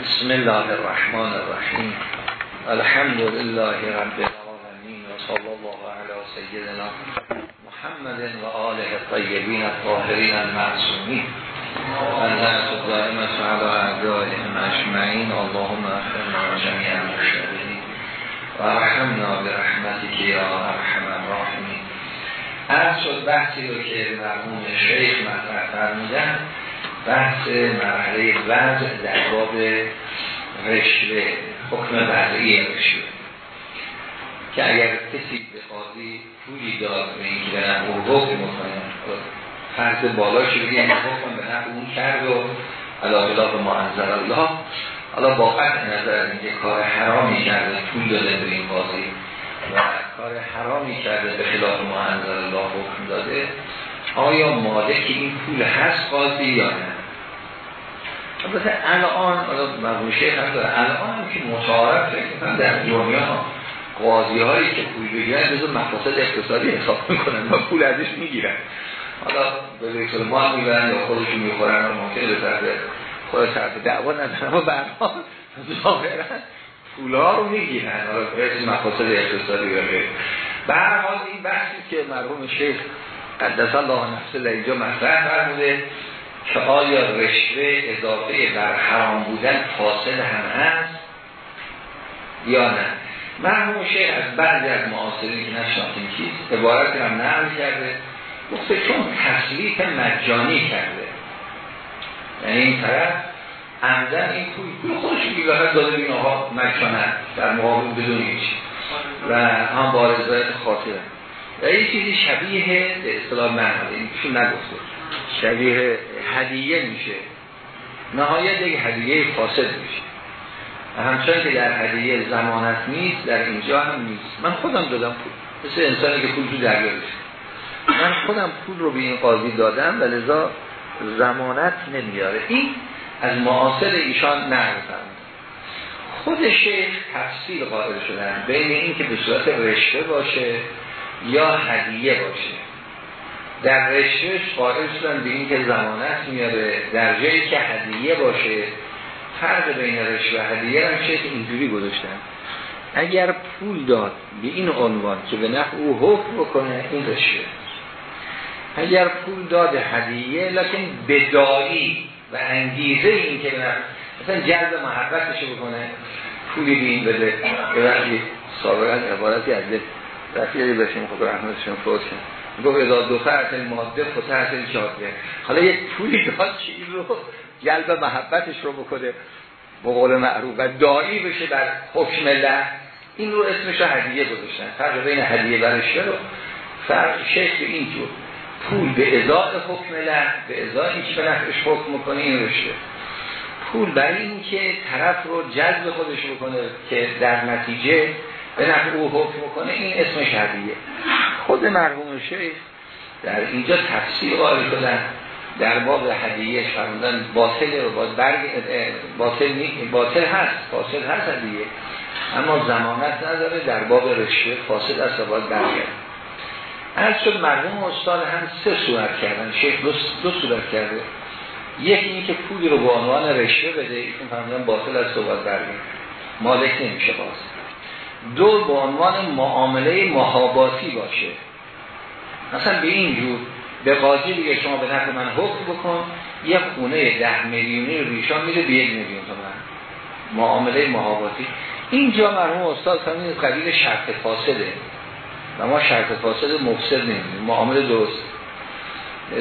بسم الله الرحمن الرحیم. الحمد لله رب العالمین و صلی الله علی سیدنا محمد و آله الطیبین الطاهرین المعصومین. الناس الدائمة على اعدائهم اجمعین اللهم اغفرنا جميع المشتغلین و ارحمنا برحمتك یا ارحم الراحمین. از شد بحثی رو که مرحوم شیخ مطرح فرمودن. بحث مرحله وضع در باب رشوه حکم وضعی رشوه. که اگر کسی به قاضی پولی داد به این که نفع او حکم مکنه فرض بالا شده یعنی حکم به نفع اون کرد و علاقه به منظر الله. حالا با قطع نظر از اینکه کار حرامی کرده پول داده به این قاضی و کار حرامی کرده به خلاف منظر الله حکم داده آیا مالک این پول هست قاضی یا نه؟ البته الان مرحوم شیخ هم داره. الان هم که متعارف کنم در دنیا قاضی هایی که پول بگیرن جزو مقاصد اقتصادی حساب می‌کنن و پول ازش می‌گیرن. حالا به بیت المال می‌برن یا خودشون می‌خورن و ممکنه به طرف خود طرف دعوا ندارن و برها ظاهرا پولا رو می‌گیرن. حالا به مقاصد اقتصادی و غیر. به هر حال این بحثی که مرحوم شیخ قدس الله نفسه اینجا مطرح فرموده که آیا رشوه اضافه بر حرام بودن فاصل هم هست یا نه؟ مرحوم شیخ از بعضی از معاصرین که نشناختیم کیست عبارت هم نقل کرده گفته چون تسلیف مجانی کرده. یعنی این طرف عمدن این پول خودش بیگاهت داده این آقا مجانن در مقابل بدون هیچ. و هم با رضایت خاطره. و این چیزی شبیه به اصطلاح من این نگفته. شبیه هدیه میشه. نهایت یک هدیه فاسد میشه. همچنان که در هدیه زمانت نیست در اینجا هم نیست. من خودم دادم پول. مثل انسانی که پول تو دریا من خودم پول رو به این قاضی دادم و لذا زمانت نمیاره. این از معاصر ایشان نرزند خود شیخ تفصیل قائل شدن بین این که به صورت رشته باشه یا هدیه باشه. در رشتهش قائل شدن به این که زمانت میاره در جایی که هدیه باشه فرق بین رشته و هدیه هم شیخ اینجوری گذاشتن. اگر پول داد به این عنوان که به نفع او حکم بکنه این رشته اگر پول داد هدیه لکن بدایی و انگیزه این که نفع مثلا جلب محبتش بکنه پولی به این بده. به وقتی سابقا عبارتی از رفیقی بشیم خود رحمتشون فوت گفت اذا دو فرط ماده فتحت جاده حالا یک پولی داد این رو؟ جلب محبتش رو بکنه. به قول معروف و دایی بشه در حکم له این رو اسمش رو هدیه گذاشتن. فرق بین هدیه رشته رو. فرق شیخ به این جور. پول به ازای حکم له به ازای این که به نفعش حکم می‌کنه این پول برای این که طرف رو جذب خودش بکنه که در نتیجه به نفع او حکم کنه این اسم هدیه خود مرحوم شیخ در اینجا تفسیر قائل شدن در باب هدیه فرمودن باطل و برگ باطل باطل هست فاسد هست هدیه. اما زمانت نداره در باب رشوه فاسد است و باید برگرد از شد مرحوم استاد هم سه صورت کردن. شیخ دو, دو صورت کرده. یکی این که پولی رو به عنوان رشوه بده ایشون فرمودن باطل است و باید برگرد مالک نمیشه باز. دو به عنوان معامله محاباتی باشه. مثلا به این جور به قاضی دیگه شما به نفع من حکم بکن یه خونه ده میلیونی ریشان میده به یک میلیون تومن. معامله محاباتی اینجا مرحوم استاد فرمود قبیل شرط فاسده. و ما شرط فاسد مفسد نمیدیم معامله درست.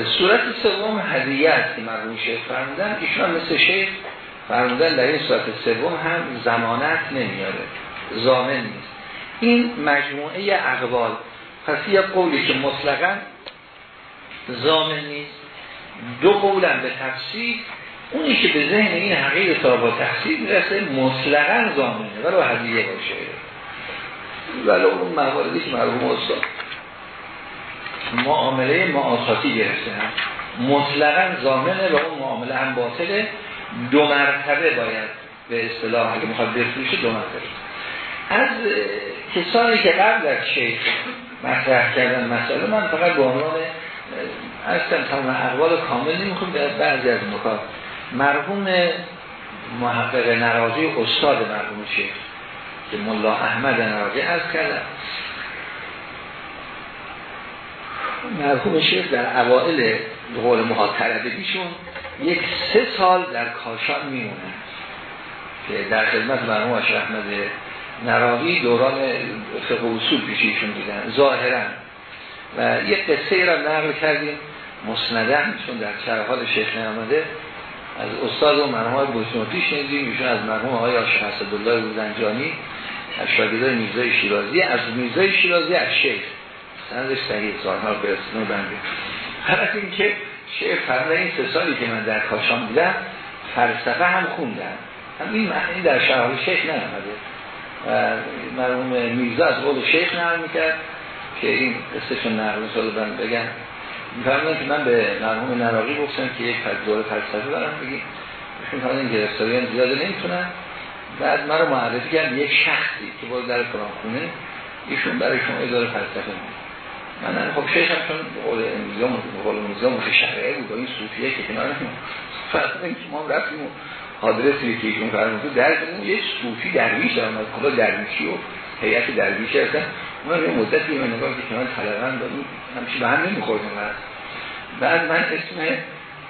صورت سوم هدیه است که مرحوم شیخ فرمودن. ایشان مثل شیخ فرمودن در این صورت سوم هم زمانت نمیاره. زامن نیست. این مجموعه اقوال. پس یه قولی که مطلقا زامن نیست دو قولم به تفسیر اونی که به ذهن این حقیق تا با تفسیر می‌رسه مطلقا زامنه ولو هدیه باشه. ولو اون مواردی که مرحوم استاد معامله معاصاتی گرفته. هم مطلقا زامنه و اون معامله هم باطله. دو مرتبه باید به اصطلاح اگه می‌خواد بفروشه دو مرتبه. از کسانی که قبل از شیخ مطرح کردن مسئله من فقط به عنوان اصلا تمام اقوال کامل نمی‌خوام در بعضی از نکات. مرحوم محقق نرازی استاد مرحوم شیخ که ملا احمد نرازی از کردن. مرحوم شیخ در اوائل قول محاطربگیشون یک سه سال در کاشان میمونه که در خدمت مرحوم اشرف احمد نراوی دوران فقه اصول پیشیشون دیدن ظاهرا. و یک قصه را نقل کردیم. مسندن چون در شرحال شیخ نعمده از استاد و مرحوم های بوسنوتی شنیدیم ایشون از مرحوم آقای آشق حسدالله بودنجانی از شاگردای میزای شیرازی از میزای شیرازی از شیخ. سندش صحیح سالها برسنه بنده. هر این که شیخ فرده این سه سالی که من در کاشان دیدم فلسفه هم خوندم. هم این معنی در شرحال شیخ نمده و مرحوم میرزا از قول شیخ نقل می‌کرد که این قصهشون نقل سال بند بگم. میفرمایند که من به مرحوم نراقی گفتم که یک دور فلسفه برم بگیم ایشون فرمودن گرفتاریان زیاده نمی‌تونن بعد من رو معرفی کردم یک شخصی که بود در قرآن خونه ایشون برای شما اداره فلسفه بود من خب شیخ هم چون قول امروزی قول امروزی متشرعه بود این صوفیه که کنار فرمودن که ما رفتیم آدرسی که ایشون فرمود در یک صوفی درویش از خدا درویشی و هیئت درویشی هستن من یه مدتی من نگاه که من طلبان دادم همچی به هم نمیخوردم بعد من اسم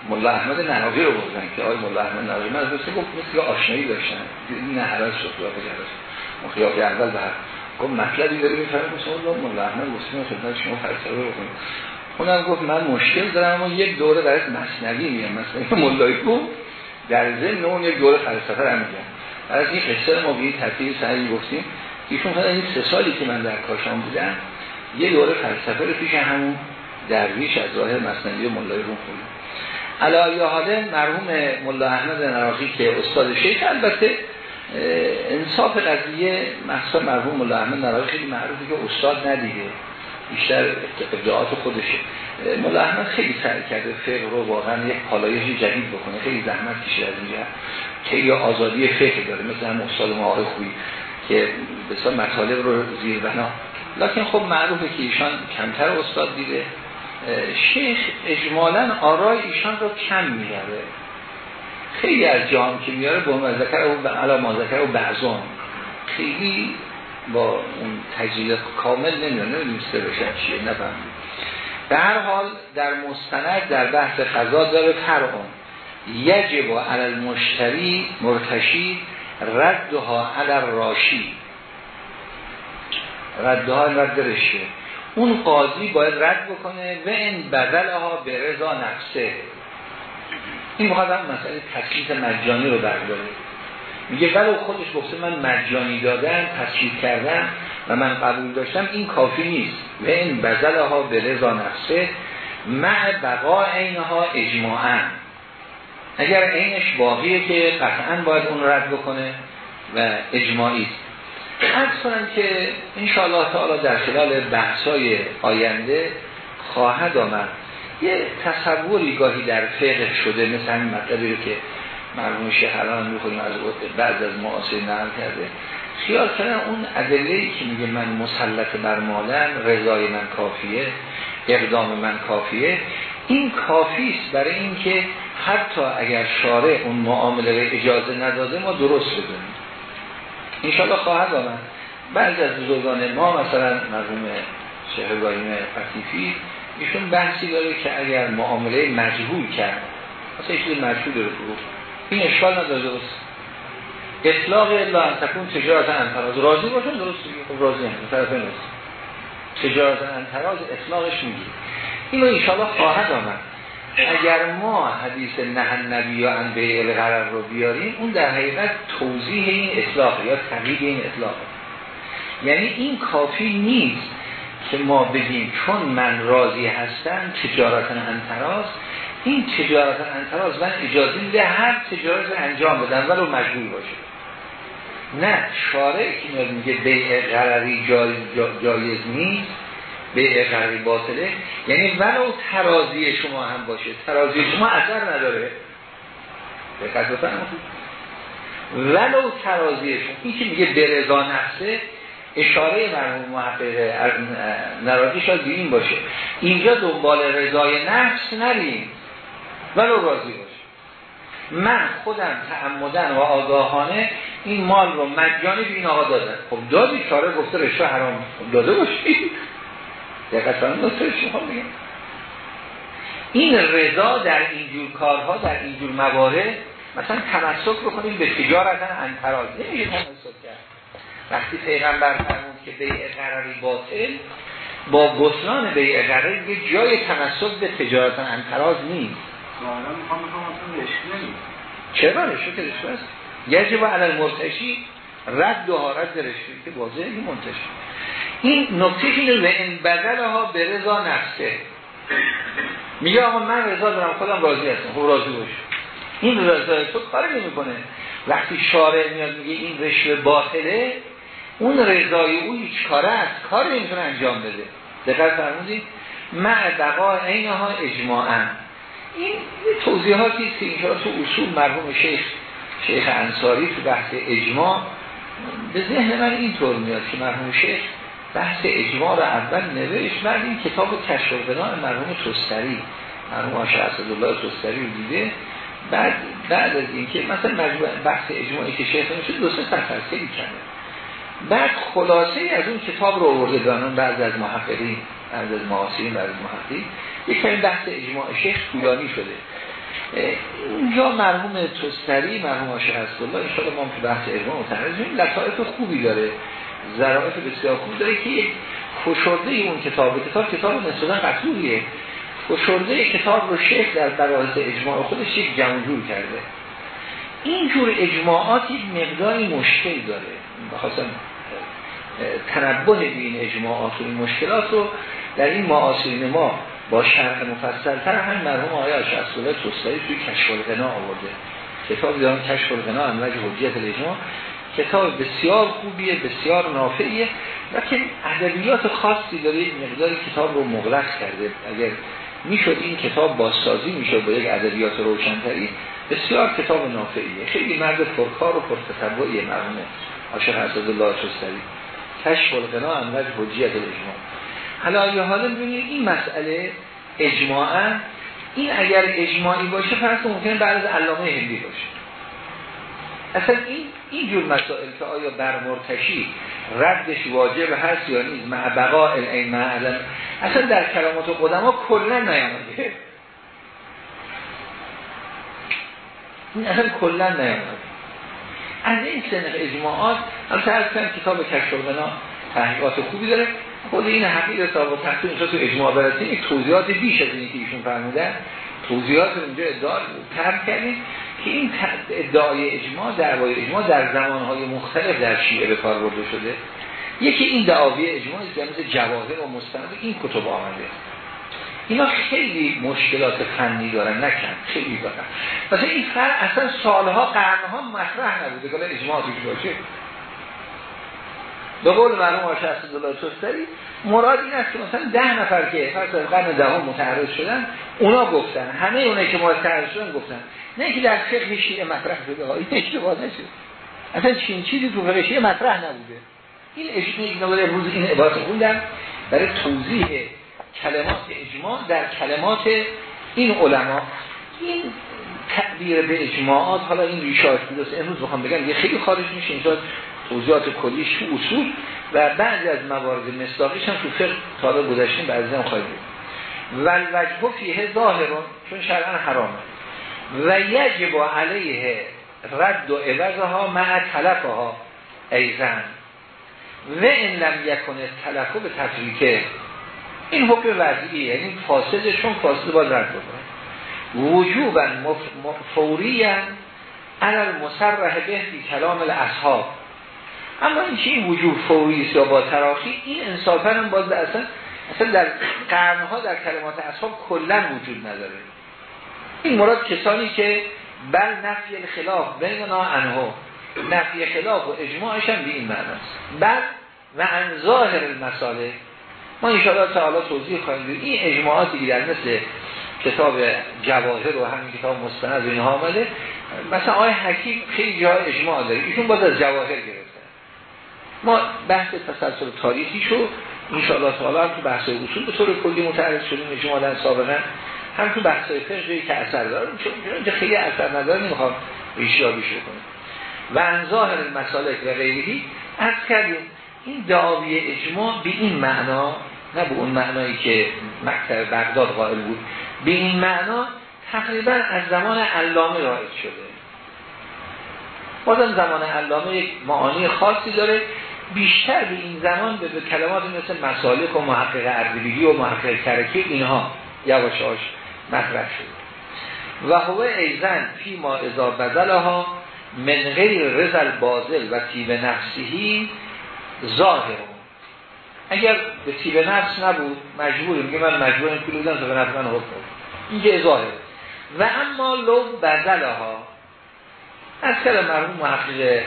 ملا احمد نراقی رو بردن که آقای ملا احمد نراقی من از گفت مثل آشنایی داشتن نه حراج شد خیاف جلس خیاف اول به گفت مطلبی داره می‌فهمه مثلا الله ملا احمد گفتیم خدمت شما رو بکنیم اونم گفت من مشکل دارم اما یک دوره برای مصنوی میگم. مثلا مولای کو در ضمن اون یک دوره فلسفه رو میگم از این قصه ما به این سعی گفتیم. ایشون خدا این سه سالی که من در کاشان بودم یه دوره فلسفه رو پیش همون درویش از ظاهر مصنوی مولای روم خوندم. علایه حاله مرحوم ملا احمد نراقی که استاد شیخ البته انصاف قضیه مخصوصا مرحوم ملا احمد نراقی خیلی معروفه که استاد ندیده. بیشتر ابداعات خودشه. ملا احمد خیلی سعی کرده فقه رو واقعا یک پالایش جدید بکنه. خیلی زحمت کشید از اینجا. خیلی آزادی فقه داره. مثل هم استاد ما خویی که بسیار مطالب رو زیر بنا. لکن خب معروفه که ایشان کمتر استاد دیده. شیخ اجمالا آرای ایشان رو کم میاره. خیلی از جام که میاره با مذکر و علا مذکر و بعضان خیلی با اون تجلیل کامل نمی‌دونیم سه بشن چیه نفهمید به هر حال در مستند در بحث خضا داره فرعون. یجب علی المشتری مرتشی ردها علی راشی ردها رد رشه اون قاضی باید رد بکنه و این بدلها به رضا نفسه. این مخاطب مسئله تکلیف مجانی رو برداره. میگه ولو خودش گفته من مجانی دادن تسکیل کردن و من قبول داشتم این کافی نیست. و این بزلها به رضا نفسه مع بقا عینها اجماعا. اگر عینش باقیه که قطعا باید اون رد بکنه و اجماعی. است ارز کنم که انشاءالله تعالی در خلال بحثای آینده خواهد آمد. یه تصوری گاهی در فقه شده مثل همین مطلبی که مرموم شیخ الان می‌خونیم از بعد از معاصر نقل کرده. خیال کنم اون ادله که میگه من مسلط بر مالم رضای من کافیه اقدام من کافیه. این کافی است برای اینکه حتی اگر شارع اون معامله رو اجازه نداده ما درست بدونیم. انشاءالله خواهد آمد. بعضی از بزرگان ما مثلا مرحوم شیخ ابراهیم فقیفی ایشون بحثی داره که اگر معامله مجهول کرد مثلا ایشون مجهول رو این اشکال نداره درست. اطلاق الا انتکون تجارت انتراز راضی باشن درست. خب راضی هم طرف نیست. تجارت انتراز اطلاقش میگی اینو انشاءالله خواهد آمد. اگر ما حدیث نه نبی یا انبه الغرر رو بیاریم اون در حقیقت توضیح این اطلاق یا تقیید این اطلاق یعنی این کافی نیست که ما بگیم چون من راضی هستم تجارت انتراز این تجارت انتراز من اجازه میده هر تجارت انجام بدن ولو مجبور باشه. نه شارع که میاد میگه بیع قراری جایز, نیست بیع قراری باطله. یعنی ولو ترازی شما هم باشه. ترازی شما اثر نداره. دقت بفرمایید. ولو ترازی شما این که میگه برضا نفسه اشاره مرحوم محقق نراجی شاید این باشه. اینجا دنبال رضای نفس نریم. ولو راضی باشه من خودم تعمدن و آگاهانه این مال رو مجانی به این آقا دادن خب دادی کاره گفته رشوه حرام داده باشی. دقیقا نصر شما بگم این رضا در اینجور کارها در اینجور موارد مثلا تمسک بکنیم به تجارت انتراز نمیشه تمسک کرد. وقتی پیغمبر فرمود که بیع قراری باطل با گسلان بیع قراری یه جای تمسک به تجارت انتراز نیست. چرا رشوه که رشوه است؟ یجب علل مرتشی رد و رد رشوه که واضحه منتشی. این نکته اینه به این بدل ها به رضا نفسه. میگه آقا من رضا دارم خودم راضی هستم خب راضی باش. این رضا تو کاری نمی‌کنه. وقتی شارع میاد میگه این رشوه باطله اون رضای او هیچ کاره است کاری نمی‌تونه انجام بده. دقت فرمودید. مع بقا عینها اجماعا. این توضیحاتی که اینجا تو اصول مرحوم شیخ شیخ انصاری تو بحث اجماع به ذهن من اینطور میاد که مرحوم شیخ بحث اجماع رو اول نوشت بعد این کتاب کشف بنا مرحوم توستری مرحوم آشه اسدالله توستری رو دیده. بعد بعد از اینکه مثلا بحث اجماعی که شیخ نوشت دو سه تفصیلی کرده بعد خلاصه از اون کتاب رو آورده دانون بعد از محققین. از معاصرین بعد از محققین یک این بحث اجماع شیخ طولانی شده. اونجا مرحوم توستری مرحوم آشه الله ان ما تو بحث اجماع متعرض لطائف خوبی داره. ظرافت بسیار خوب داره که فشرده اون کتاب کتاب کتاب نسبتا قطوریه فشرده کتاب رو شیخ در براز اجماع خودش یک جمجور کرده. اینجور اجماعات یک مقداری مشکل داره. بخواستم تنبه به این اجماعات و این مشکلات رو در این معاصرین ما با شرح مفصل تر هم مرحوم آقای الله توستایی توی کشف الغنا آورده. کتاب دارم کشف الغنا انواج حجیت الاجماع کتاب بسیار خوبیه بسیار نافعیه لیکن ادبیات خاصی داره یک مقداری کتاب رو مغلق کرده. اگر می‌شد این کتاب بازسازی می‌شد با یک ادبیات روشنتری بسیار کتاب نافعیه. خیلی مرد پرکار و پرتتبعیه مرحوم عاشق الله توستایی کشف الغنا انواج حجیت الاجماع حالا یه حالا ببینید این مسئله اجماعا این اگر اجماعی باشه فرض ممکنه بعد از علامه هندی باشه. اصلا این اینجور مسائل که آیا بر مرتشی ردش واجب هست یا نیست؟ مع بقاء این معلم اصلا در کلامات قدما کلا نیامده. این اصلا کلا نیامده. از این سنخ اجماعات البته از کتاب کشف تحقیقات خوبی داره. خود این حقیقه صاحب تحقیق تو اجماع برسیم یک توضیحات بیش از اینی که ایشون فرمودن توضیحات اونجا ادعا ترک کردیم که این ادعای اجماع دعوای اجماع در زمانهای مختلف در شیعه به کار برده شده. یکی این دعاوی اجماع مثل جواهر و مستند این کتب آمده. اینا خیلی مشکلات فنی دارن نکن خیلی دارن. مثلا این فرق اصلا سالها قرنها مطرح نبوده که اجماع باشه. به قول مرحوم آشه الله توستری مراد این است که مثلا ده نفر که فرض قرن دهم متعرض شدن اونا گفتن. همه اونایی که متعرض شدن گفتن. نه که در فقه شیعه مطرح شده این اشتباه نشد اصلا چین چیزی تو فقه شیعه مطرح نبوده. این اجماع روز این عبارت خوندم. برای توضیح کلمات اجماع در کلمات این علما. این تعبیر به اجماعات حالا این ریشاش بود امروز بخوام بگم یه خیلی خارج میشه. اینجا توضیحات کلیش تو اصول و بعضی از موارد مصداقیش هم تو فقه تا گذاشتیم بعضی هم خواهیم و الوجه فیه ظاهرون چون شرعا حرامه. و یجب علیه رد و عوضها مع تلفها ایزن و این لم یکن تلفه به تفریکه این حکم وضعیه یعنی فاسده چون فاسده باید رد بکنه. وجوبا فوری علال مصرح به کلام الاصحاب. اما این این وجود فوری یا با تراخی؟ این انصافا هم باز اصلا اصلا در قرنها در کلمات اصحاب کلا وجود نداره. این مراد کسانی که بل نفی خلاف بیننا انها نفی خلاف و اجماعش هم به این معناست بل و ان ظاهر المساله ما انشاءالله تعالی توضیح خواهیم دید این اجماعاتی در مثل کتاب جواهر و همین کتاب مستند اینها آمده مثلا آقای حکیم خیلی جای اجماع داره. ایشون باز از جواهر گرفت. ما بحث تسلسل تاریخی شو انشاءالله تعالی تو بحث اصول به طور کلی متعرض شدیم اجمالا سابقا هم تو بحث فقهی که اثر دارم چون اینجا خیلی اثر نداره نمی‌خوام اشتیابیش کنیم و انظاهر مسالک و غیری از کردیم این دعاوی اجماع به این معنا نه به اون معنایی که مکتب بغداد قائل بود به این معنا تقریبا از زمان علامه رایج شده. بازم زمان علامه یک معانی خاصی داره بیشتر به این زمان به, کلمات مثل مسالک و محقق اردبیلی و محقق کرکی اینها یواشاش مطرح شده. و هو ایزن فی ما ازا بدلها من غیر رزل بازل و تیب نفسیهی ظاهر. اگر به تیب نفس نبود مجبوری میگه من مجبورم پول بدم تا به نفس من حکم این که ظاهر. و اما لو بدلها از کل مرحوم محقق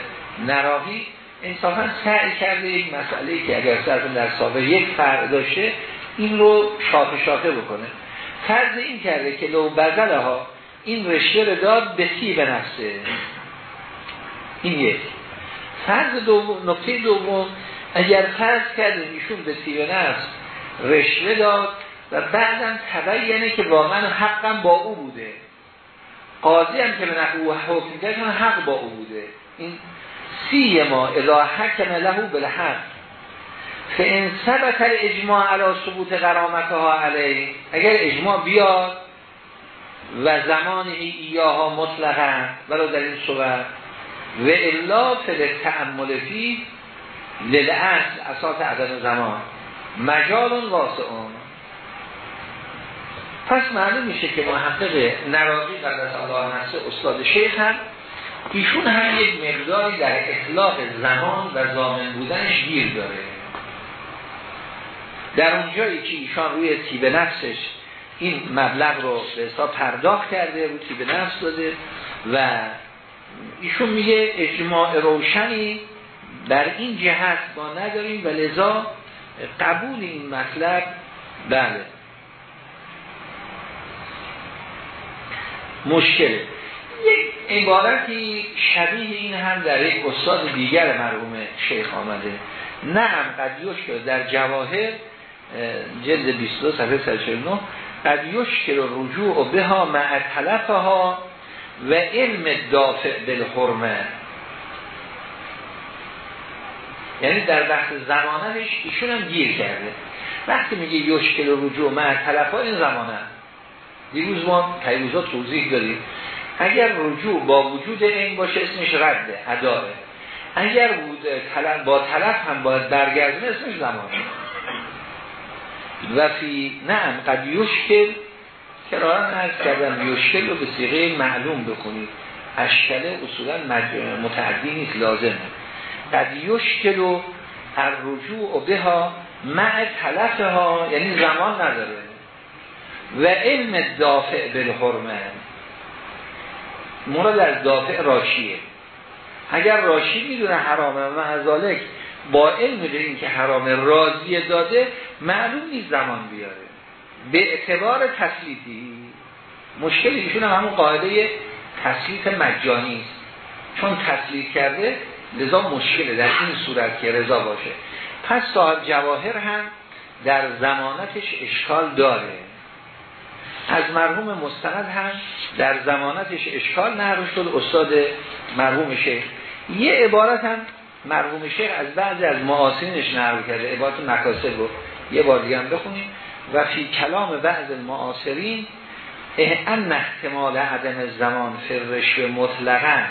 نراهی انصافا سعی کرده یک مسئله که اگر سرتون در سابق یک فرق داشته این رو شاخه شاخه بکنه. فرض این کرده که لو بدله ها این رشته رو داد به سی به نفسه. این یک. فرض دوم نکته دوم اگر فرض کرده ایشون به سی به نفس رشته داد و بعدم تبینه که واقعا حقم با او بوده. قاضی هم که به نحو حکم کرد حق با او بوده. این سی ما اذا حکم له بالحق. فان ثبت اجماع علی ثبوت قرامتها علی اگر اجماع بیاد و زمان ایاها مطلقا ولو در این صورت و الا فل تعمل فی للعصل اساس عدم زمان. مجال واسعون پس معلوم میشه که محقق نراقی قدرت الله نفسه استاد شیخ هم ایشون هم یک مقداری در اطلاق زمان و زامن بودنش گیر داره. در اونجایی که ایشان روی تیب نفسش این مبلغ رو به حساب پرداخت کرده رو تیب نفس داده و ایشون میگه اجماع روشنی در این جهت ما نداریم و لذا قبول این مطلب بله. مشکله. یک عبارتی شبیه این هم در یک استاد دیگر مرحوم شیخ آمده. نه هم قد یشکل در جواهر جلد 22 صفحه 149 قد یشکل رجوع به ها مع ها و علم دافع بالحرمه. یعنی در بحث زمانش ایشون هم گیر کرده. وقتی میگه یشکل رجوع مع ها این زمانه. دیروز ما پیروزا توضیح داریم اگر رجوع با وجود این باشه اسمش رده اداره اگر بود با طلب هم باید برگردونه اسمش زمان. و فی نعم قد یشکل کرارا ارز کردم یشکل رو به سیغه معلوم بکنید. اشکله اصولا متعدی نیست لازمه. قد یشکل و رجوع به ها مع تلف ها یعنی زمان نداره. و علم دافع بالحرمه. مراد از دافع راشیه. اگر راشی می‌دونه حرامه و معذالک با علم این که حرام راضی داده معلوم نیست زمان بیاره. به اعتبار تسلیتی مشکل ایشون هم همون قاعده تسلیت مجانی است. چون تسلیت کرده لذا مشکله در این صورت که رضا باشه. پس صاحب جواهر هم در زمانتش اشکال داره. از مرحوم مستند هم در زمانتش اشکال نهر شد. استاد مرحوم شیخ. یه عبارت هم مرحوم شیخ از بعضی از معاصرینش نقل کرده. عبارت مکاسب رو یه بار دیگه هم بخونیم. و فی کلام بعض المعاصرین ان احتمال عدم زمان فرش مطلقا.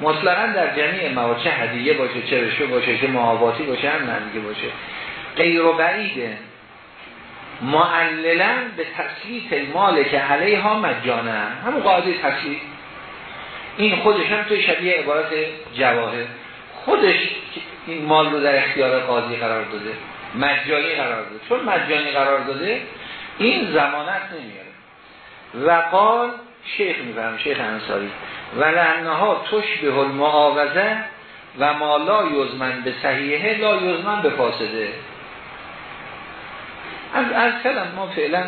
مطلقا در جمعی مواچه هدیه باشه چه رشوه باشه چه معاواتی باشه هم نمیگه باشه. غیر و بعیده. معللا به تسلیت مال که علیها مجانه همون قاعده تسلیت این خودش هم توی شبیه عبارت جواهر. خودش این مال رو در اختیار قاضی قرار داده. مجانی قرار داده. چون مجانی قرار داده این زمانت نمیاره. و قال شیخ میفهم شیخ انصاری و لعنها تشبه المعاوضه و ما لا یزمن به صحیحه لا یزمن به فاسده از کلم ما فعلا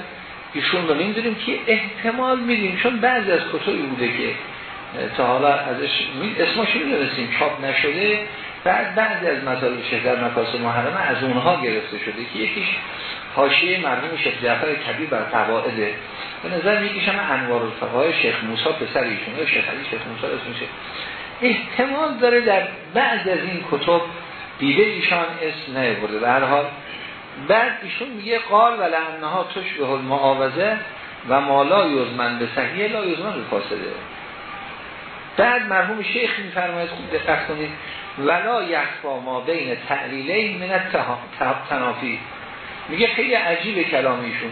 ایشون رو نمی‌دونیم که احتمال میدیم چون بعضی از کتبی بوده که تا حالا ازش اسمش می‌دونستیم چاپ نشده بعد بعضی از مطالب شیخ در مکاسب محرمه از اونها گرفته شده که یکیش حاشیه مرحوم شیخ جعفر کبیر بر قواعده به نظر می‌کشم انوار الفقهای شیخ موسی پسر ایشون شیخ علی شیخ موسی احتمال داره در بعض از این کتب دیده ایشان اسم نیورده به هر حال بعد ایشون میگه قال و لعنها تشبه المعاوضه و مالا یزمن به صحیح لا یزمن به فاسده. بعد مرحوم شیخ میفرماید خوب دقت کنید. ولا یخفا ما بین تعلیله من تنافی. میگه خیلی عجیب کلامیشون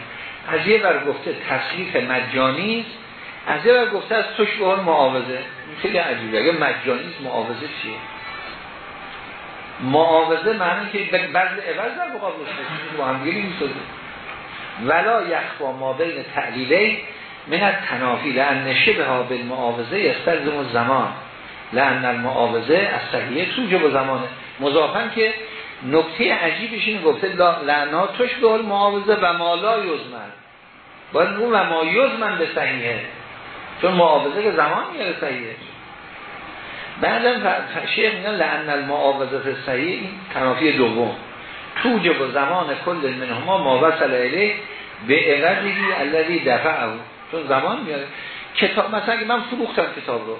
از یه بر گفته تصریف مجانی است از یه بر گفته از تشبه معاوضه خیلی عجیبه. اگه مجانی معاوضه چیه؟ معاوضه معنی که بعض عوض در مقابلش با هم می‌سازه ولا یخفا ما بین تعلیله من تنافی لان شبه ها بالمعاوضه یستلزم زمان لان المعاوضه از توجه با زمانه. مضافن که نکته عجیبش اینه گفته لعنا توش به معاوضه و مالا یزمن. باید اون و ما یزمن به صحیحه. چون معاوضه که زمان میاره صحیحه. بعدم شیخ میگن لعن المعاوضه صحیح تنافی دوم. توجه با زمان کل منهما ما وصل الیه به عوضی الذی دفعه. چون زمان میاره. کتاب مثلا من فروختم کتاب رو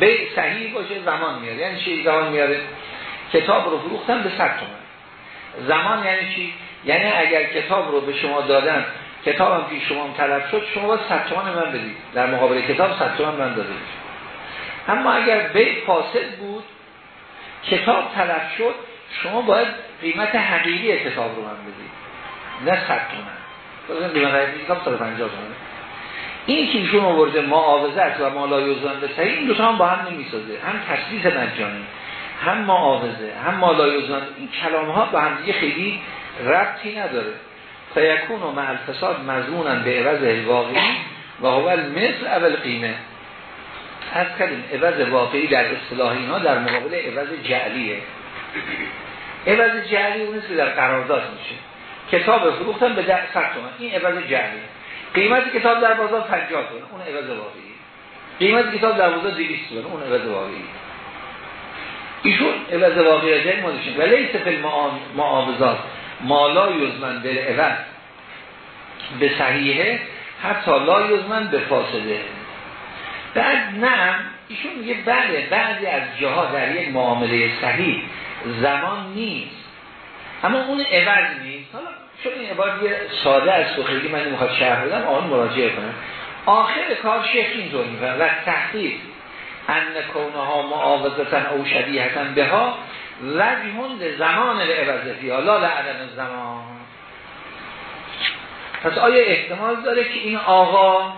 به صحیح باشه زمان میاره. یعنی چی زمان میاره؟ کتاب رو فروختم به 100 تومن. زمان یعنی چی؟ یعنی اگر کتاب رو به شما دادن کتابم که شما طلب شد شما باید 100 تومن من بدید. در مقابل کتاب 100 تومن من داده اما اگر به فاسد بود کتاب طلب شد شما باید قیمت حقیقی کتاب رو من بدید. نه 100 تومن. قیمت حقیقی کتاب 150 تومن این که ایشون آورده معاوضت و مالا یوزان به این دو تا هم با هم نمی‌سازه. هم تسلیس مجانی هم معاوضه هم مالا یوزان این کلام ها با هم دیگه خیلی ربطی نداره. فیکون و مع مضمونن به عوض واقعی و هو مثل اول قیمه. از کلیم عوض واقعی در اصطلاح اینا در مقابل عوض جعلیه. عوض جعلی اون که در قرارداد میشه. کتاب فروختن به در تومن این عوض جعلیه. قیمت کتاب در بازار 50 تومن اون عوض واقعی قیمت کتاب در بازار 200 تومن اون عوض واقعی ایشون عوض واقعی جای ما داشتیم ولی فی معاوضات. مالا یزمن به عوض به صحیحه حتی لا یزمن به فاسده. بعد نه ایشون میگه بله بعضی از جاها در یک معامله صحیح زمان نیست. اما اون عوض نیست. حالا چون این عبارت یه ساده از سخیگی من نمی‌خواد شهر بدم آن مراجعه کنم. آخر کار شیخ اینطور می‌کنه و تحقیق. ان کونه ها معاوضتن او شبیهتن به ها وجهون زمان لعوضتی لا لعدم زمان پس آیا احتمال داره که این آقا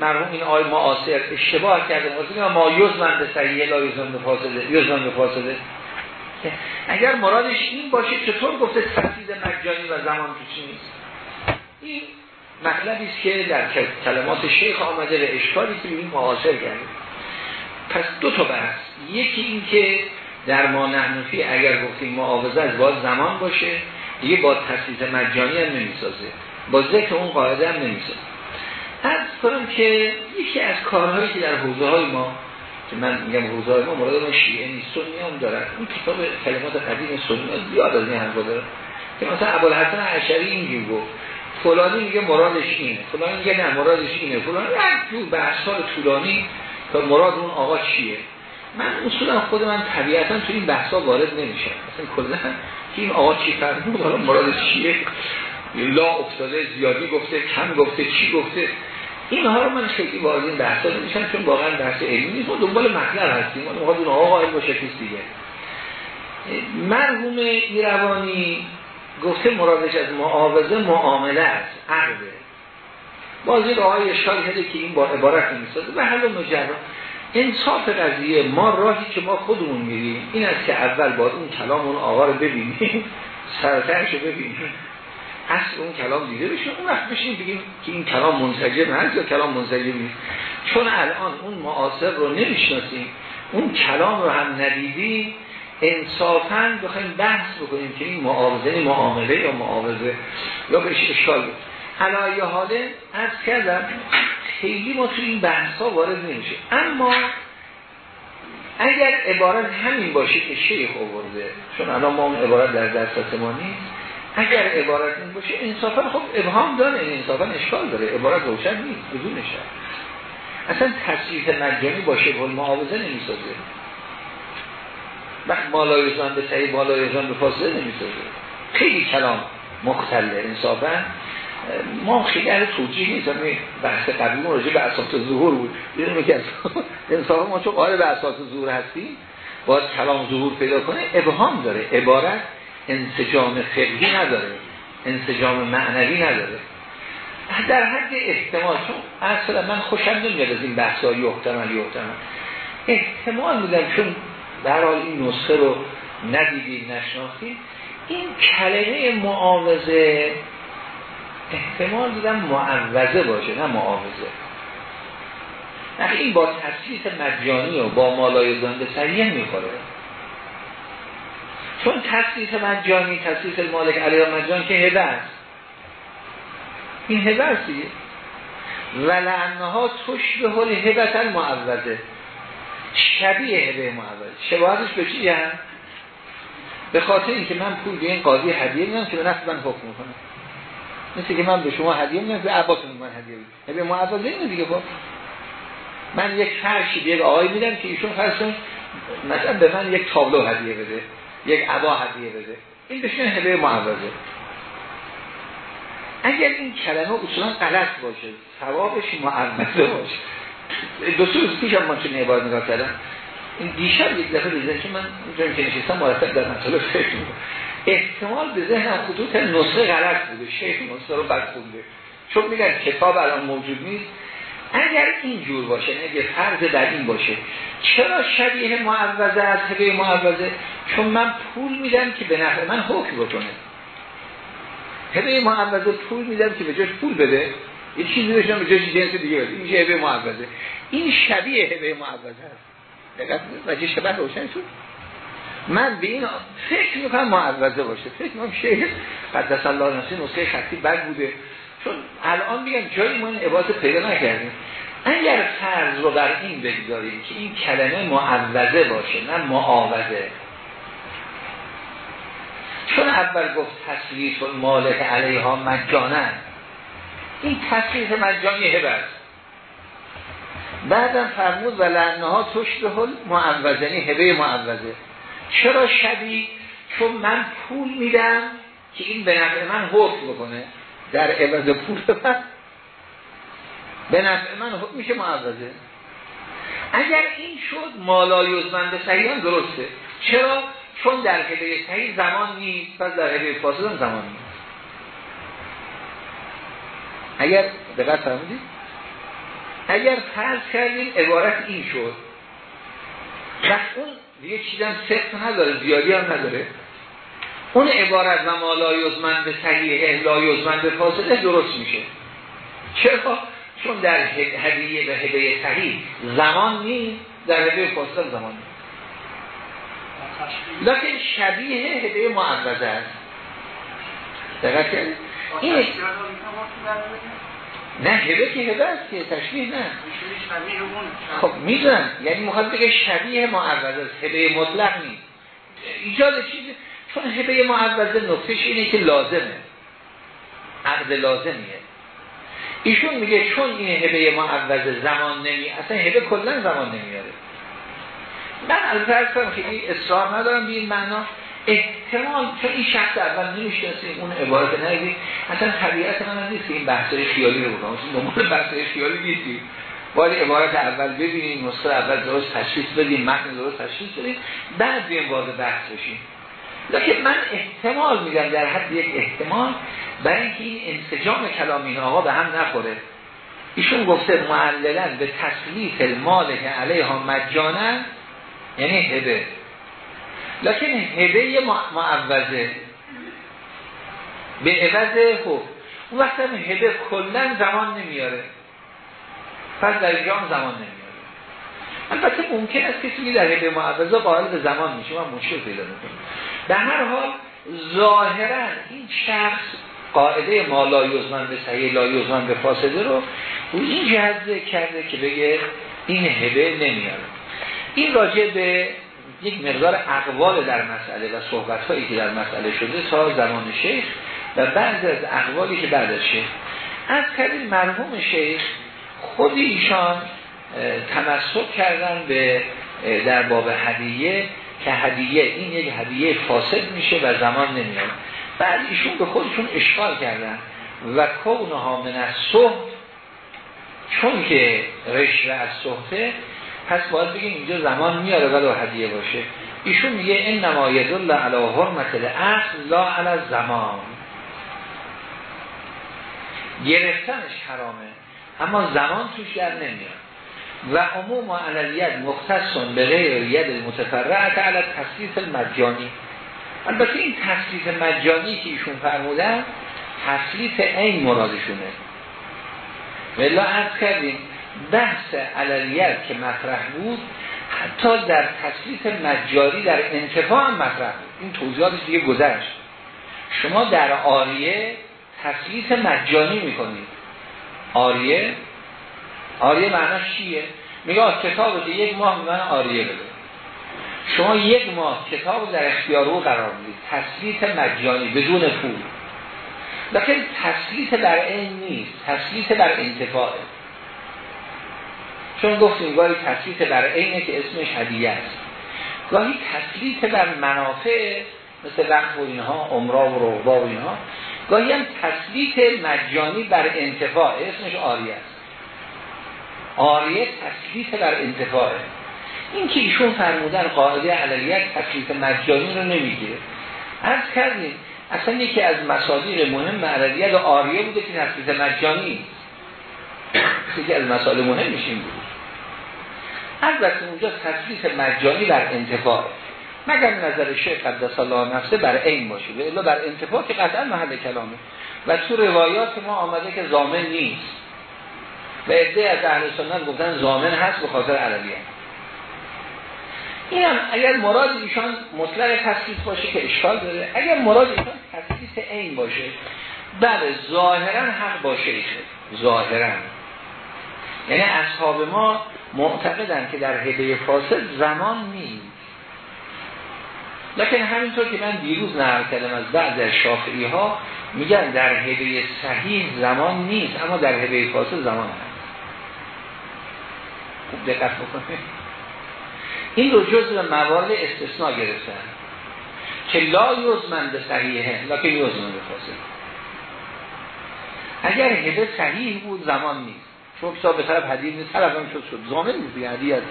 مرحوم این آقای معاصر اشتباه کرده ما یزمن به سریعه لا یزمن به به فاصله. اگر مرادش این باشه چطور گفته تفسید مجانی و زمان تو چی نیست؟ این مطلبی است که در کلمات شیخ آمده و اشکالی که این معاصر کرده پس دو تا بحث. یکی این که در ما نحنفی اگر گفتیم معاوضه از باید زمان باشه. دیگه با تفسید مجانی هم نمی‌سازه. با ذکر اون قاعده هم نمی‌سازه. از کنم که یکی از کارهایی که در حوزه های ما که من میگم روزای ما مراد ما شیعه نیست سنی هم دارن. این کتاب کلمات قدیم سنی زیاد از این حرفا داره که مثلا ابوالحسن اشعری اینجوری گفت فلانی میگه مرادش اینه فلانی میگه نه مرادش اینه. فلانی یک جور بحث‌ها طولانی تا مراد اون آقا چیه؟ من اصولا خود من طبیعتا تو این بحثا وارد نمیشم. مثلا کلا که این آقا چی فرمود حالا مرادش چیه؟ لا افتاده زیادی گفته کم گفته چی گفته؟ اینها رو من خیلی وارد این بحثا نمیشم چون واقعا بحث علمی نیست. ما دنبال مطلب هستیم. ما می‌خواد اون آقا قائل باشه کسی دیگه. مرحوم ایروانی گفته مرادش از معاوضه معامله است. عقده. بازی رو آقای اشکال کرده که این با عبارت نمی‌سازه. به حل مجرد. انصاف قضیه ما راهی که ما خودمون میریم این است که اول باید اون کلام اون آقا رو ببینیم. سرترش رو ببینیم. اصل اون کلام دیده بشه. اون وقت بشیم بگیم که این کلام منسجم هست یا کلام منسجم نیست. چون الان اون معاصر رو نمی‌شناسیم. اون کلام رو هم ندیدیم. انصافا بخوایم بحث بکنیم که این معاوضه معامله یا معاوضه. یا بهش اشکال بود حالا حاله از کردم خیلی ما تو این بحث ها وارد نمیشه اما اگر عبارت همین باشه که شیخ آورده چون الان ما اون عبارت در دستات ما نیست اگر عبارت این باشه انصافا خب ابهام داره انصافا اشکال داره عبارت روشن نیست بدون شد اصلا تصریح مجانی باشه بل معاوضه نمی‌سازه. وقت مالایزان به صحیح مالایزان به فاصله نمی‌سازه. خیلی کلام مختله انصافا ما خیلی اهل توجیه نیست. بحث قبلی راجع به اساس ظهور بود. دیدیم که انصافا ما چون قائل به اساس ظهور هستیم باید کلام ظهور پیدا کنه ابهام داره عبارت انسجام فقهی نداره انسجام معنوی نداره. در حد احتمال چون اصلا من خوشم نمیاد از این بحث ها یحتمل یحتمل احتمال. میدم چون در حال این نسخه رو ندیدید نشناختید. این کلمه معاوضه احتمال دیدم معوضه باشه نه معاوضه. این با تصریف مجانی و با مالایزان به سریع می‌خوره. چون تصریف مجانی تصریف مالک علیه مجان که هبه است. این هبه است دیگه. ولعنها به حال هبتا معوضه. شبیه هبه معوضه. شباهتش به چی؟ هم؟ به خاطر اینکه من پول به این قاضی هدیه میدم که به نفس من حکم می‌کنم مثل که من به شما هدیه میدم به عباسون من هدیه میدم. هبه معوضه اینه دیگه با خب. من یک فرشی به یک آقای میدم که ایشون فرشون مثلا به من یک تابلو هدیه بده. یک عبا هدیه بده. این بشه هبه معوضه. اگر این کلمه اصولا غلط باشه ثوابش معوضه باشه. دو سه روز پیش هم ما چون عبارت نگاه کردم. این دیشب یک دفعه دیدم که من اونجا که نشستم مرتب در مطالب فکر احتمال به ذهنم خطوط نسخه غلط بوده. شیخ نسخه رو بد خونده چون میگن کتاب الان موجود نیست. اگر این جور باشه اگه فرض در این باشه چرا شبیه معوضه از هبه معوضه؟ چون من پول میدم که به نفع من حکم بکنه هبه معوضه پول میدم که به جاش پول بده. یه چیزی بشنم به جاش جنس دیگه بده. این هبه معوضه؟ این شبیه هبه معوضه هست دقیقا وجه شبه روشن شد. من به این فکر می‌کنم معوضه باشه. فکر می‌کنم شیخ قدس الله نسی نسخه خطی بد بوده. چون الان میگم جایی ما این عبادت پیدا نکردیم. اگر فرض رو بر این بگذاریم که این کلمه معوضه باشه نه معاوضه. چون اول گفت تصریف مالک علیها مجانن این تصریف مجانی هبه بعدم فرمود و لعنها تشبه معوضه یعنی هبه معوضه. چرا شبیه؟ چون من پول میدم که این به نفع من حکم بکنه. در عوض پول من به نفع من حکم میشه معوضه. اگر این شد مالایوزمند هم درسته. چرا؟ چون در هبه صحیح زمان نیست پس در هبه فاسد هم زمان نیست. اگر دقت فرمودید. اگر فرض کردیم عبارت این شد. و اون دیگه چیزم سخت نداره زیادی هم نداره. اون عبارت و ما لایزمن به صحیح لایزمن به فاصله درست میشه. چرا؟ چون در هدیه به هدیه صحیح زمان نیست در هدیه فاصله زمان نیست. لیکن شبیه هدیه معوضه است. دقیق کرد؟ این نه هبه که هبه است که تشبیه نه. خب می‌دونم. یعنی مخواد بگه شبیه معوض است. هبه مطلق نیست. ایجاد چیزی چون هبه معوضه نقطش اینه که لازمه. عقد لازمیه. ایشون میگه چون این هبه معوضه زمان نمی اصلا هبه کلا زمان نمیاره. من از فرضم خیلی اصرار ندارم به این معنا. احتمال چون این شخص اول نمی‌شناسیم اون عبارت نگید. اصلا طبیعت من نیست که این بحثای خیالی رو بکنم. دنبال بحثای خیالی نیستیم. باید عبارت اول ببینیم نسخه اول درست تشخیص بدیم متن درست تشخیص بدیم بعد بیم وارد بحث بشیم. لیکن من احتمال میگم در حد یک احتمال برای اینکه این انسجام کلام این آقا به هم نخوره. ایشون گفته معللا به تسلیف المال که علیها مجانا یعنی هبه. لیکن هبه معوضه. به عوض خوب اون وقت هم هبه کلن زمان نمیاره. پس در جام زمان نمیاره. البته ممکن است کسی در هبه معوضه قائل به زمان میشه. و مشکل پیدا می‌کنه در هر حال ظاهرا این شخص قاعده ما لا یزمن به صحیح لا یزمن به فاسده رو او این جهت کرده که بگه این هبه نمیاره. این راجع به یک مقدار اقوال در مسئله و صحبت هایی که در مسئله شده تا زمان شیخ و بعض از اقوالی که بعد از شیخ. از کردیم مرحوم شیخ خود ایشان تمسک کردن به در باب هدیه که هدیه این یک هدیه فاسد میشه و زمان نمیاد. بعد ایشون به خودشون اشکال کردن. و کونها من از صحب چون که رشوه از صحبه پس باید بگیم اینجا زمان میاره ولو هدیه باشه. ایشون میگه این نماید الله علی حرمت الاصل لا علی زمان گرفتنش حرامه اما زمان توش در نمیاد. و عموم علیت مختصون به غیر ید متفرعت علی تسلیس المجانی. البته این تسلیس مجانی که ایشون فرمودن تسلیس این مرادشونه. ولی عرض کردیم بحث علیت که مطرح بود حتی در تسلیس مجاری در انتفاع مطرح بود. این توضیحاتش دیگه گذشت. شما در آریه تسلیس مجانی می‌کنید. آریه آریه معناش چیه؟ میگه کتاب که یک ماه من آریه بده. شما یک ماه کتاب در اختیار رو قرار می‌دید. تسلیت مجانی بدون پول. لیکن تسلیت بر این نیست. تسلیت بر انتفاعه چون گفتیم گاهی تسلیت بر اینه که اسمش هدیه است. گاهی تسلیت بر منافع مثل وقت و اینها عمرا و رغبا و اینها گاهی هم تسلیت مجانی بر انتفاع اسمش آریه است. آریه تسلیت بر انتفاعه این که ایشون فرمودن قاعده علیت تسلیت مجانی رو نمی‌گیره از کردیم اصلا یکی از مصادیق مهم علیت آریه بوده که تسلیت مجانی. یکی از مسائل مهم میشیم بود. البته اونجا تسلیت مجانی بر انتفاع. مگر نظر شیخ قدس الله نفسه بر این باشه؟ الا بر انتفاع که قطعا محل کلامه. و تو روایات ما آمده که زامن نیست. و عده از اهل سنت گفتن زامن هست به خاطر عربیه. این هم اگر مراد ایشان مطلق تسلیس باشه که اشکال داره اگر مراد ایشان تسلیس این باشه بله ظاهرا حق باشه ظاهرا. یعنی اصحاب ما معتقدن که در هبه فاسد زمان نیست. لکن همینطور که من دیروز نهار کردم از بعد از شافعی ها میگن در هبه صحیح زمان نیست اما در هبه فاسد زمان هست. خوب دقت بکنید این رو جزء موارد استثناء گرفتن که لا یزمن به صحیحه لکن یزمن به اگر هبه صحیح بود زمان نیست. چون کتاب به طرف حدیث نیست طرف هم شد شد. زامن نیست هدیه هست.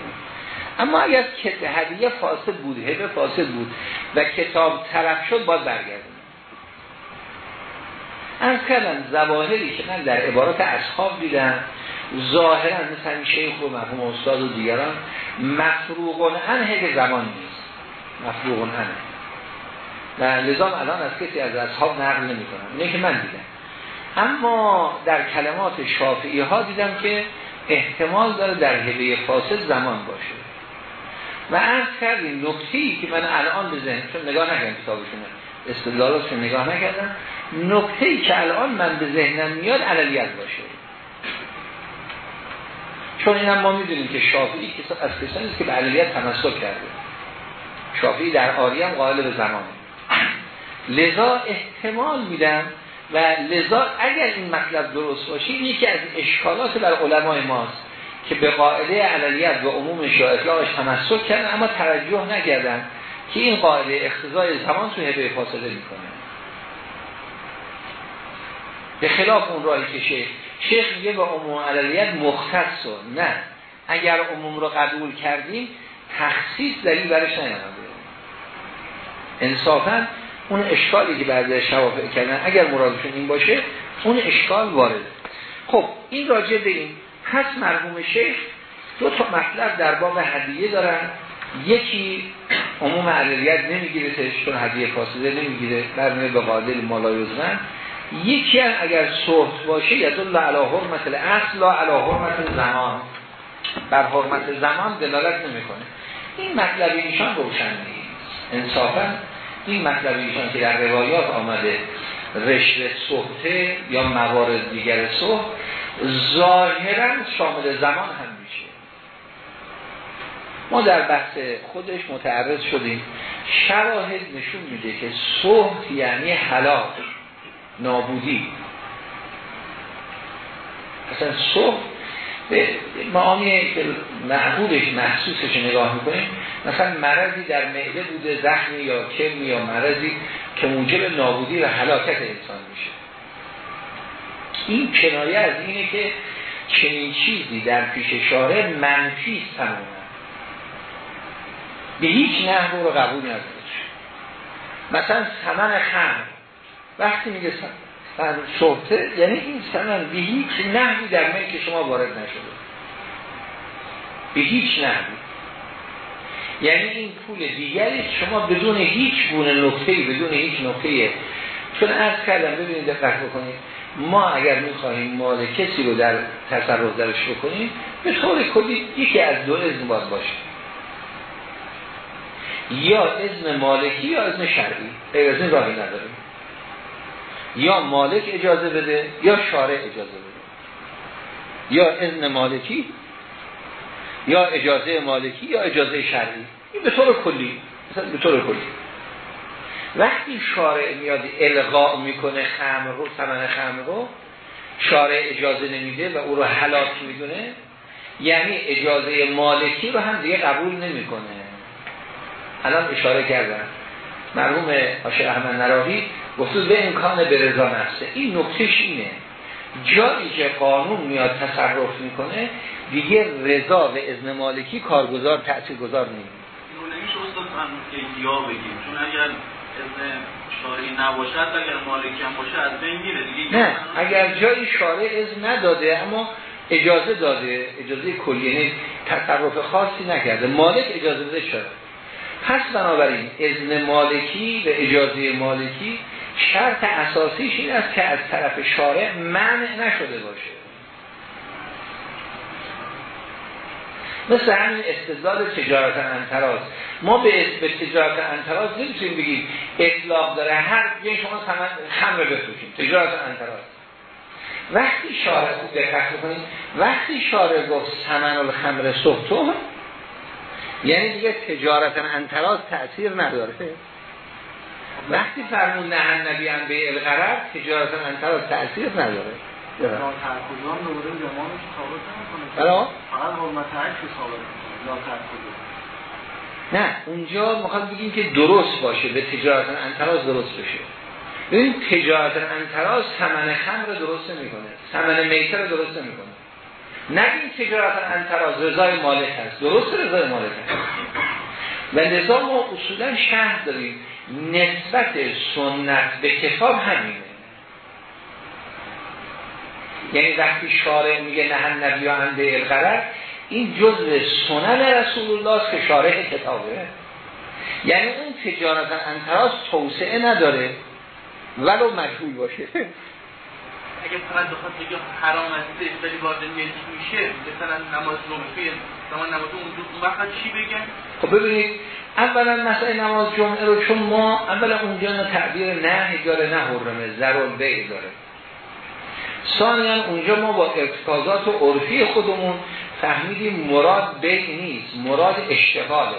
اما اگر هدیه فاسد بود هبه فاسد بود و کتاب طرف شد باید برگردیم. از کردم زواهری که من در عبارات اصحاب دیدم ظاهرا مثل این شیخ و مرحوم استاد و دیگران مفروغون هبه زمان نیست. مفروغون هنه و لذا الان از کسی از اصحاب نقل نمی کنم اینه که من دیدم. اما در کلمات شافعی ها دیدم که احتمال داره در هبه فاسد زمان باشه. و عرض کردیم نکته که من الان به ذهن چون نگاه نکردم کتابشون استدلالاتشون نگاه نکردم. نکته ای که الان من به ذهنم میاد علیت باشه. چون اینم ما می‌دونیم که شافعی از کسانی که به علیت تمسک کرده. شافعی در آری هم قائل به زمانه لذا احتمال میدم و لذا اگر این مطلب درست باشه یکی از اشکالات بر علمای ماست که به قاعده علیت و عموم شاعتلاش تمسک کردن اما توجه نکردن که این قاعده اختزای زمان تو هبه فاصله می‌کنه. به خلاف اون راهی که شیخ شیخ میگه به عموم علیت مختص نه. اگر عموم رو قبول کردیم تخصیص دلیل برش نیامده. انصافا اون اشکالی که بعد شوافع کردن اگر مرادشون این باشه اون اشکال وارده خب این راجع به این. پس مرحوم شیخ دو تا مطلب در باب هدیه دارن. یکی عموم علیت نمی‌گیره چون هدیه فاسده نمی‌گیره. برمیه به قادل مالایوزمن یکی هم اگر صحت باشه یدل علی حرمت الاصل لا حرمت زمان بر حرمت زمان دلالت نمی‌کنه. این مطلب ایشان روشن نیست. انصافا این مطلب ایشان که در روایات آمده رشد صحته یا موارد دیگر صحت ظاهرا شامل زمان هم میشه. ما در بحث خودش متعرض شدیم. شواهد نشون میده که صحت یعنی حلاک نابودی. اصلا صحت به معانی که محسوسش نگاه می‌کنیم مثلا مرضی در معده بوده زخمی یا کمی یا مرضی که موجب نابودی و حلاکت انسان میشه. این کنایه از اینه که چنین چیزی در پیش شارع منفی تماما به هیچ نحو رو قبول نداره مثلا سمن خمر وقتی میگه صحته یعنی این سمن به هیچ نحوی در ملک شما وارد نشده. به هیچ نحوی. یعنی این پول دیگری شما بدون هیچ گونه نکته بدون هیچ نکته چون از کردم ببینید دقت بکنید. ما اگر می‌خواهیم مال کسی رو در تصرف درش بکنیم به طور کلی یکی از دو اذن باید باشه. یا اذن مالکی یا اذن شرعی. غیر از این راهی نداریم. یا مالک اجازه بده یا شارع اجازه بده. یا اذن مالکی یا اجازه مالکی یا اجازه شرعی. این به طور کلی به طور کلی. وقتی شارع میاد الغاء می‌کنه خمر رو ثمن خمر رو شارع اجازه نمیده و او رو حلاک می‌دونه یعنی اجازه مالکی رو هم دیگه قبول نمی‌کنه. الان اشاره کردن مرحوم آشه احمد نراقی گفتود به امکان به رضا نفسه این نکتهش اینه. جایی که قانون میاد تصرف می‌کنه دیگه رضا و اذن مالکی کارگزار تأثیر گذار نیست که یا بگیم. چون اگر شارعی نباشد اگر مالکی هم باشه از بین میره. دیگه نه اگر جایی شارع از نداده اما اجازه داده اجازه کلی یعنی تصرف خاصی نکرده. مالک اجازه بده شد پس بنابراین اذن مالکی و اجازه مالکی شرط اساسیش این است که از طرف شارع منع نشده باشه. مثل همین استدلال تجارت انتراز ما به, تجارت انتراز نمی‌تونیم بگیم اطلاق داره هر یه شما خمر بفروشیم تجارت انتراز وقتی شارع دقت بکنید وقتی شارع گفت سمن الخمر صبتون یعنی دیگه تجارت انتراز تأثیر نداره. وقتی فرمون نهن نبی هم به الغرب تجارت انتراز تأثیر نداره. ترکوزان نه اونجا می‌خواد بگیم که درست باشه به تجارت انتراز درست بشه. ببین تجارت انتراز ثمن خمر درست نمی‌کنه. ثمن میته رو درست نمی‌کنه. نگیم تجارت انتراز رضای مالک هست. درست رضای مالک هست. و لذا ما اصولا شهر داریم. نسبت سنت به کتاب همینه. یعنی وقتی شارع میگه نهن نبی و الغرر این جزء سنن رسول الله است که شارع کتابه. یعنی اون تجارت انتراز توسعه نداره ولو مجهول باشه. اگه فقط بخواد بگه حرام است ولی وارد ملک میشه مثلا نماز جمعه زمان نماز اون وقت چی بگن خب ببینید اولا مسئله نماز جمعه رو چون ما اولا اونجا تعبیر نه داره نه حرمه ضرور بی داره. ثانیا اونجا ما با ارتکازات و عرفی خودمون فهمیدیم مراد بی نیست مراد اشتغاله.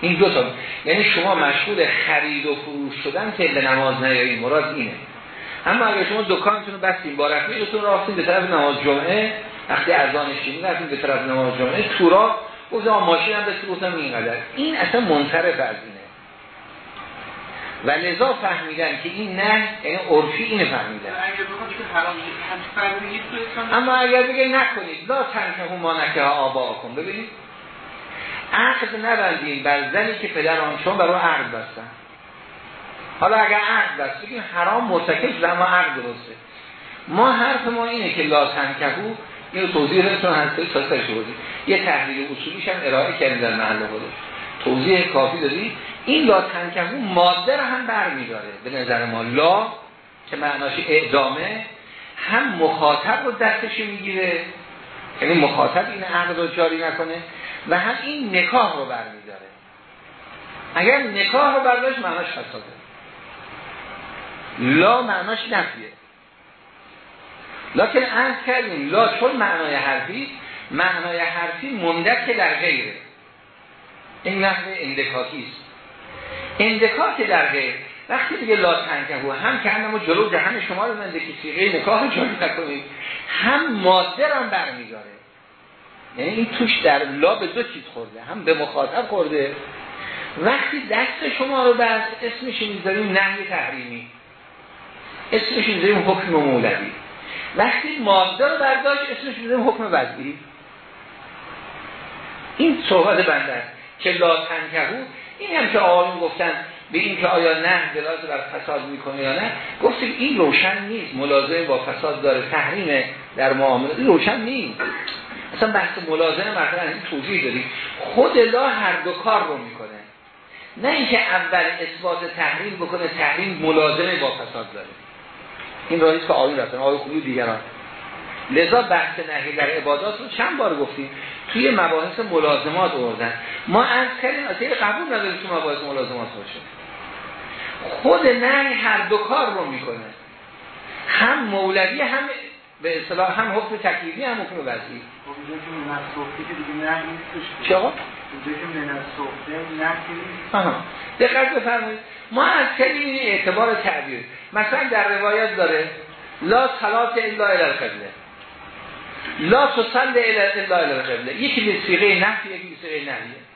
این دو تا یعنی شما مشغول خرید و فروش شدن که به نماز نیایید مراد اینه. اما اگر شما دکانتون رو بستیم با رفیقتون راستین به طرف نماز جمعه وقتی اذان شدید رفتیم به طرف نماز جمعه تورا گفتم ماشین هم بسی گفتم اینقدر این اصلا منصرف از اینه. و لذا فهمیدن که این نه یعنی عرفی اینه فهمیدن. اما اگر بگه نکنید لا تنکه ما نکه آبا کن ببینید. عقد نبندیم بر زنی که پدران چون برای عقد بستن. حالا اگر عقد بست بگیم حرام مرتکب اما عقد درسته. ما حرف ما اینه که لا تنکهو اینو توضیح رسون هسته سرش بودیم یه تحلیل اصولیش هم ارائه کردیم در محل خودش. توضیح کافی دادیم این لا تنکهو ماده رو هم برمیداره به نظر ما. لا که معناش اعدامه هم مخاطب رو دستش می‌گیره. یعنی مخاطب این عقد رو جاری نکنه و هم این نکاح رو برمیداره. اگر نکاح رو برداشت معناش فساده لا معناش نفیه. لکن عرض کردیم لا چون معنای حرفی معنای حرفی مندک در غیره. این نحو اندکاتی است. اندکات در غیر وقتی دیگه لا تنکهو هم که همه جلو جهن شما رو منده که سیغه نکاح جاری نکنید هم ماده رو برمیداره. یعنی این توش در لا به دو چیز خورده هم به مخاطب خورده. وقتی دست شما رو بست اسمش می‌ذاریم نهی تحریمی. اسمش می‌ذاریم حکم مولوی. وقتی ماده رو برداشت اسمش می‌ذاریم حکم وضعی این صحبت بنده است که لا تنکهو این هم که آقایون گفتن به این که آیا نه دلالت بر فساد می‌کنه یا نه گفتیم این روشن نیست. ملازمه با فساد داره تحریم در معامله این روشن نیست. اصلا بحث ملازمه مثلا این توضیح داریم خود لا هر دو کار رو می‌کنه. نه اینکه اول اثبات تحریم بکنه تحریم ملازمه با فساد داره. این راهیست که آقایون رفتن آقای خوبی دیگران. لذا بحث نهی در عبادات رو چند بار گفتیم. توی مباحث ملازمات آوردن. ما از کردیم اصلا قبول نداریم تو مباحث ملازمات باشه. خود نهی هر دو کار رو می‌کنه. هم مولوی هم به اصطلاح هم حکم تکلیفی هم حکم وضعی. خب دقت بفرمایید. ما از کردیم این اعتبار تعبیر؟ مثلا در روایت داره لا صلات الا الی القبله. لا تصل الا الی القبله. یکی به صيغه نفی یکی به صيغه نهیه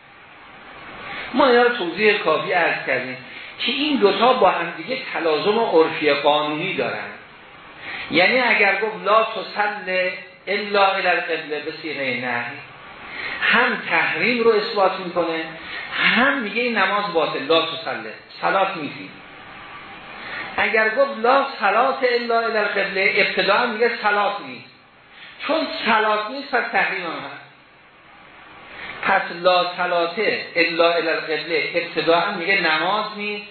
ما اینا رو توضیح کافی عرض کردیم که این دوتا با هم دیگه تلازم عرفی قانونی دارن. یعنی اگر گفت لا تصل الا الی القبله به صيغه نهی هم تحریم رو اثبات می‌کنه هم میگه این نماز باطل لا تصله صلات نیستی اگر گفت لا صلات الا الی القبله ابتدا میگه صلات نیست. چون صلات نیست پس تحریم هم هست. پس لا صلات الا الی القبله ابتدا میگه نماز نیست.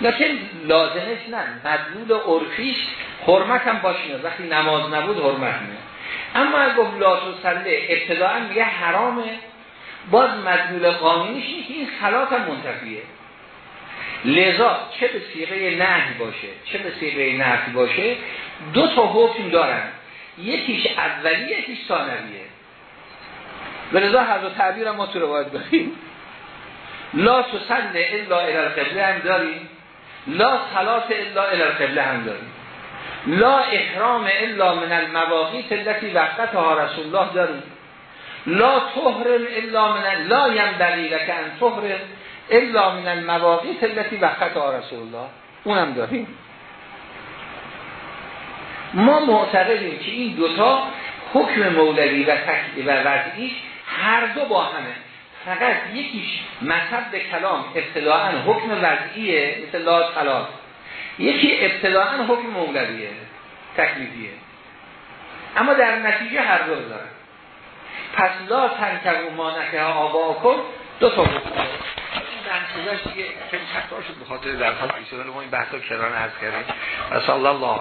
لیکن لازمش نه مدلول عرفیش حرمت هم باشه. وقتی نماز نبود حرمت میاد اما اگر گفت لا تصله ابتدا میگه حرامه باز مدلول قانونیش که این صلات هم منتفیه لذا چه به سیغه نهی باشه چه به سیغه نهی باشه دو تا حکم دارن. یکیش اولی یکیش ثانویه. به لذا هر دو تعبیر ما تو روایت داریم. لا تسل الا الى القبله هم داریم. لا صلات الا الى القبله هم داریم. لا احرام الا من المواقیت التي وقتها رسول الله داریم. لا تحرم الا من لا ينبغي لك ان تحرم الا من المواقیت التي وقتها رسول الله اونم داریم. ما معتقدیم که این دوتا حکم مولوی و تکلیف و وضعیش هر دو با همه. فقط یکیش مذهب کلام ابتداعا حکم وضعیه مثل لا طلاق یکی ابتداعا حکم مولویه تکلیفیه. اما در نتیجه هر دو دارن. پس لا تنکر ما نکه آبا کن دو تا حکم. بحث دیگه خیلی شد خاطر در حال ما این بحثا کران عرض کردیم. و الله.